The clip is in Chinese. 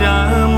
家。